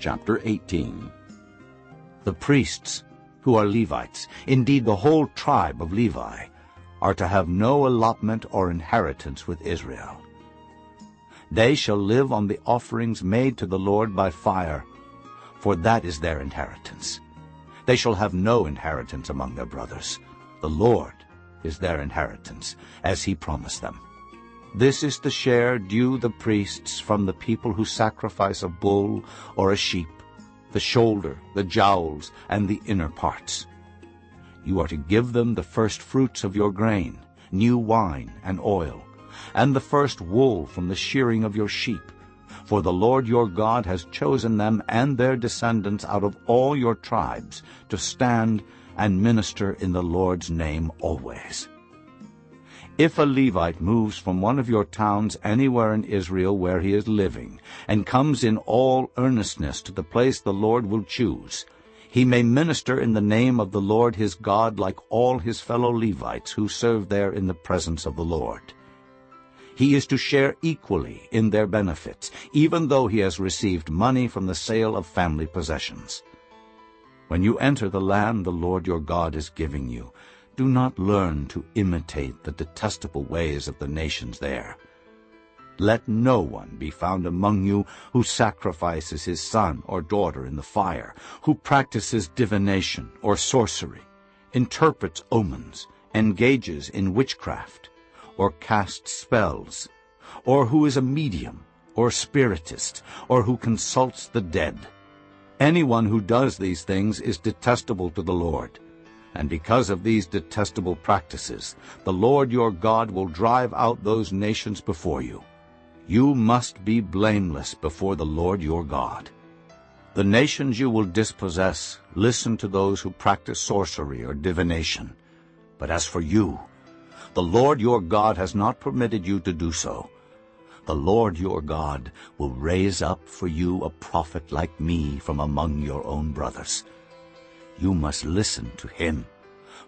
Chapter 18 The priests, who are Levites, indeed the whole tribe of Levi, are to have no allotment or inheritance with Israel. They shall live on the offerings made to the Lord by fire, for that is their inheritance. They shall have no inheritance among their brothers. The Lord is their inheritance, as he promised them. This is the share due the priests from the people who sacrifice a bull or a sheep, the shoulder, the jowls, and the inner parts. You are to give them the first fruits of your grain, new wine and oil, and the first wool from the shearing of your sheep. For the Lord your God has chosen them and their descendants out of all your tribes to stand and minister in the Lord's name always. If a Levite moves from one of your towns anywhere in Israel where he is living, and comes in all earnestness to the place the Lord will choose, he may minister in the name of the Lord his God like all his fellow Levites who serve there in the presence of the Lord. He is to share equally in their benefits, even though he has received money from the sale of family possessions. When you enter the land the Lord your God is giving you, do not learn to imitate the detestable ways of the nations there. Let no one be found among you who sacrifices his son or daughter in the fire, who practices divination or sorcery, interprets omens, engages in witchcraft, or casts spells, or who is a medium, or spiritist, or who consults the dead. Anyone who does these things is detestable to the Lord. And because of these detestable practices, the Lord your God will drive out those nations before you. You must be blameless before the Lord your God. The nations you will dispossess listen to those who practice sorcery or divination. But as for you, the Lord your God has not permitted you to do so. The Lord your God will raise up for you a prophet like me from among your own brothers you must listen to him.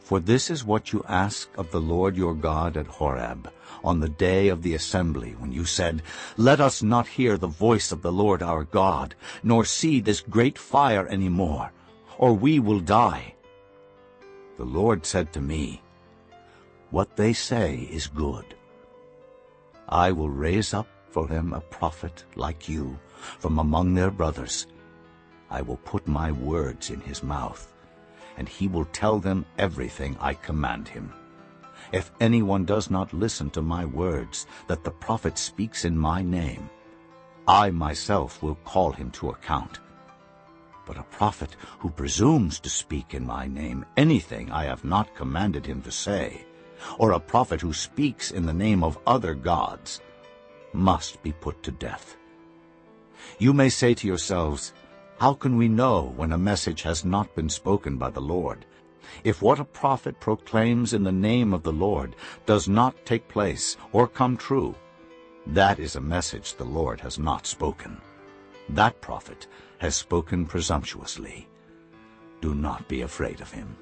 For this is what you asked of the Lord your God at Horeb, on the day of the assembly, when you said, Let us not hear the voice of the Lord our God, nor see this great fire any more, or we will die. The Lord said to me, What they say is good. I will raise up for them a prophet like you from among their brothers. I will put my words in his mouth and he will tell them everything I command him. If anyone does not listen to my words, that the prophet speaks in my name, I myself will call him to account. But a prophet who presumes to speak in my name anything I have not commanded him to say, or a prophet who speaks in the name of other gods, must be put to death. You may say to yourselves, how can we know when a message has not been spoken by the Lord? If what a prophet proclaims in the name of the Lord does not take place or come true, that is a message the Lord has not spoken. That prophet has spoken presumptuously. Do not be afraid of him.